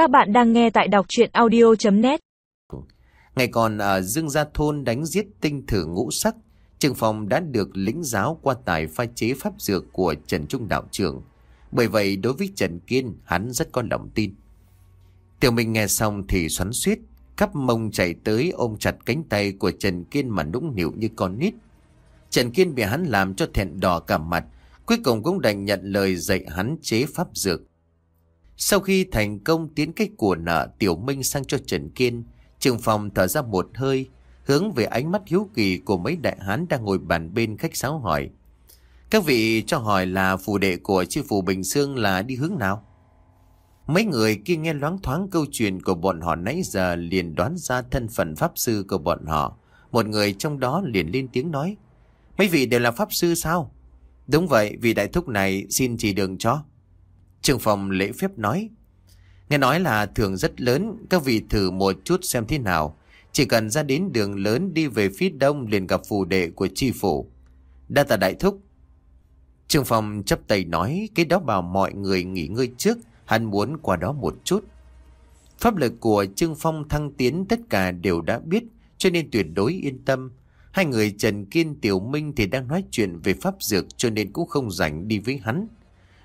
Các bạn đang nghe tại đọc chuyện audio.net Ngày còn ở Dương Gia Thôn đánh giết tinh thử ngũ sắc, trường Phong đã được lĩnh giáo qua tài pha chế pháp dược của Trần Trung Đạo trưởng. Bởi vậy đối với Trần Kiên hắn rất có lòng tin. Tiểu Minh nghe xong thì xoắn suýt, cắp mông chạy tới ôm chặt cánh tay của Trần Kiên mà nũng nịu như con nít. Trần Kiên bị hắn làm cho thẹn đỏ cả mặt, cuối cùng cũng đành nhận lời dạy hắn chế pháp dược. Sau khi thành công tiến cách của nợ Tiểu Minh sang cho Trần Kiên, Trường phòng thở ra một hơi, hướng về ánh mắt hiếu kỳ của mấy đại hán đang ngồi bàn bên khách sáo hỏi. Các vị cho hỏi là phù đệ của chư phù Bình Sương là đi hướng nào? Mấy người kia nghe loáng thoáng câu chuyện của bọn họ nãy giờ liền đoán ra thân phận pháp sư của bọn họ. Một người trong đó liền lên tiếng nói. Mấy vị đều là pháp sư sao? Đúng vậy, vị đại thúc này xin chỉ đường cho. Trường phòng lễ phép nói. Nghe nói là thường rất lớn, các vị thử một chút xem thế nào. Chỉ cần ra đến đường lớn đi về phía đông liền gặp phù đệ của chi phủ. Đa tạ đại thúc. Trường phòng chấp tay nói, cái đó bảo mọi người nghỉ ngơi trước, hắn muốn qua đó một chút. Pháp lực của Trương Phong thăng tiến tất cả đều đã biết, cho nên tuyệt đối yên tâm. Hai người Trần Kiên Tiểu Minh thì đang nói chuyện về pháp dược cho nên cũng không rảnh đi với hắn.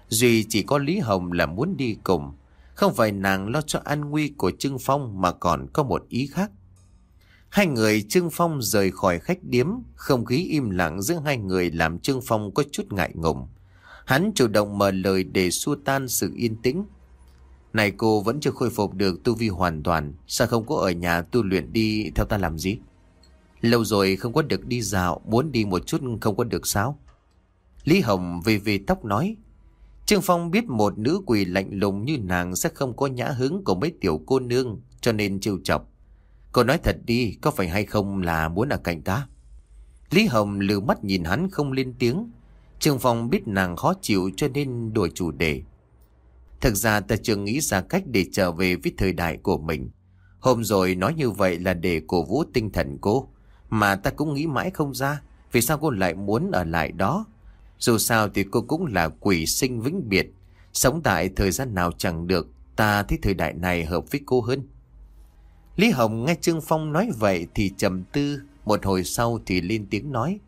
Duy chỉ có Lý Hồng là muốn đi cùng. Không phải nàng lo cho an nguy của Trương Phong mà còn có một ý khác. Hai người Trương Phong rời khỏi khách điếm, không khí im lặng giữa hai người làm Trương Phong có chút ngại ngùng. Hắn chủ động mở lời để xua tan sự yên tĩnh. Này cô vẫn chưa khôi phục được tu vi hoàn toàn, sao không có ở nhà tu luyện đi theo ta làm gì? Lâu rồi không có được đi dạo, muốn đi một chút không có được sao? Lý Hồng về về tóc nói, Trương Phong biết một nữ quỷ lạnh lùng như nàng sẽ không có nhã hứng của mấy tiểu cô nương, cho nên trêu chọc. Cô nói thật đi, có phải hay không là muốn ở cạnh ta? Lý Hồng lừa mắt nhìn hắn không lên tiếng. Trương Phong biết nàng khó chịu cho nên đổi chủ đề. Thực ra ta chưa nghĩ ra cách để trở về với thời đại của mình. Hôm rồi nói như vậy là để cổ vũ tinh thần cô. Mà ta cũng nghĩ mãi không ra. Vì sao cô lại muốn ở lại đó? Dù sao thì cô cũng là quỷ sinh vĩnh biệt. Sống tại thời gian nào chẳng được. Ta thấy thời đại này hợp với cô hơn. Lý Hồng nghe Trương Phong nói vậy thì trầm tư. Một hồi sau thì lên tiếng nói.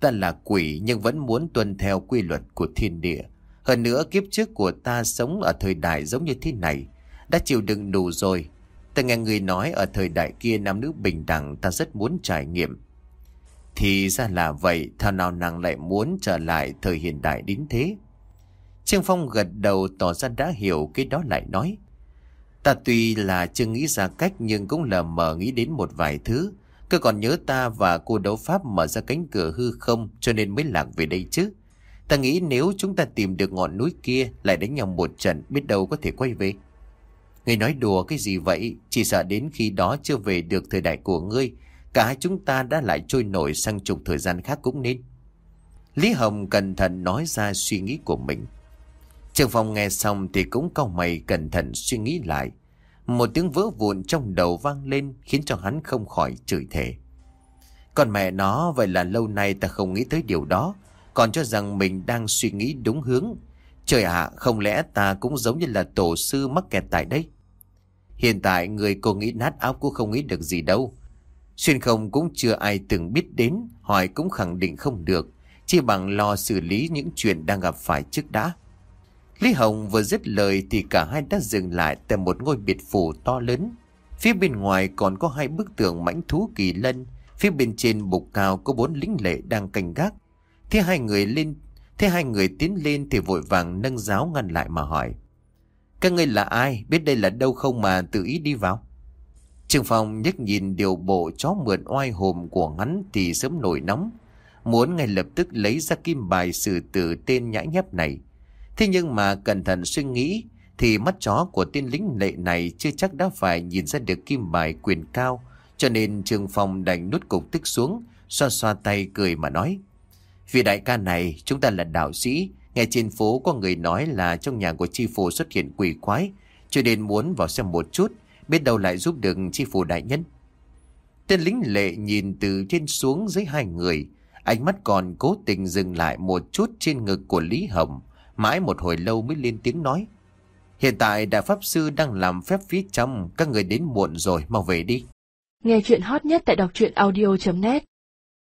Ta là quỷ nhưng vẫn muốn tuân theo quy luật của thiên địa. Hơn nữa kiếp trước của ta sống ở thời đại giống như thế này. Đã chịu đựng đủ rồi. Ta nghe người nói ở thời đại kia nam nữ bình đẳng ta rất muốn trải nghiệm. Thì ra là vậy, thảo nào nàng lại muốn trở lại thời hiện đại đến thế. Trương Phong gật đầu tỏ ra đã hiểu cái đó lại nói. Ta tuy là chưa nghĩ ra cách nhưng cũng lờ mờ nghĩ đến một vài thứ. Cứ còn nhớ ta và cô đấu pháp mở ra cánh cửa hư không cho nên mới lạc về đây chứ. Ta nghĩ nếu chúng ta tìm được ngọn núi kia lại đánh nhau một trận biết đâu có thể quay về. Người nói đùa cái gì vậy? Chỉ sợ đến khi đó chưa về được thời đại của ngươi Cả hai chúng ta đã lại trôi nổi sang chục thời gian khác cũng nên. Lý Hồng cẩn thận nói ra suy nghĩ của mình. Trường Phong nghe xong thì cũng cau mày cẩn thận suy nghĩ lại. Một tiếng vỡ vụn trong đầu vang lên khiến cho hắn không khỏi chửi thề. Còn mẹ nó vậy là lâu nay ta không nghĩ tới điều đó. Còn cho rằng mình đang suy nghĩ đúng hướng. Trời ạ, không lẽ ta cũng giống như là tổ sư mắc kẹt tại đây? Hiện tại người cô nghĩ nát áo cũng không nghĩ được gì đâu. Xuyên không cũng chưa ai từng biết đến, hỏi cũng khẳng định không được, chỉ bằng lo xử lý những chuyện đang gặp phải trước đã. Lý Hồng vừa dứt lời thì cả hai đã dừng lại tại một ngôi biệt phủ to lớn. Phía bên ngoài còn có hai bức tường mãnh thú kỳ lân, phía bên trên bục cao có bốn lính lệ đang canh gác. Thế hai người lên, thế hai người tiến lên thì vội vàng nâng giáo ngăn lại mà hỏi. Các ngươi là ai, biết đây là đâu không mà tự ý đi vào? Trương Phong nhếch nhìn điều bộ chó mượn oai hồm của hắn thì sớm nổi nóng. Muốn ngay lập tức lấy ra kim bài xử tử tên nhãi nhép này. Thế nhưng mà cẩn thận suy nghĩ thì mắt chó của tên lính lệ này chưa chắc đã phải nhìn ra được kim bài quyền cao. Cho nên Trương Phong đành nút cục tức xuống, xoa xoa tay cười mà nói. Vì đại ca này chúng ta là đạo sĩ, nghe trên phố có người nói là trong nhà của chi phủ xuất hiện quỷ quái, cho nên muốn vào xem một chút biết đâu lại giúp được chi phủ đại nhân. Tên lính lệ nhìn từ trên xuống dưới hai người, ánh mắt còn cố tình dừng lại một chút trên ngực của Lý Hồng, mãi một hồi lâu mới lên tiếng nói. Hiện tại Đại Pháp Sư đang làm phép phía trong, các người đến muộn rồi, mau về đi. Nghe chuyện hot nhất tại đọc truyện audio.net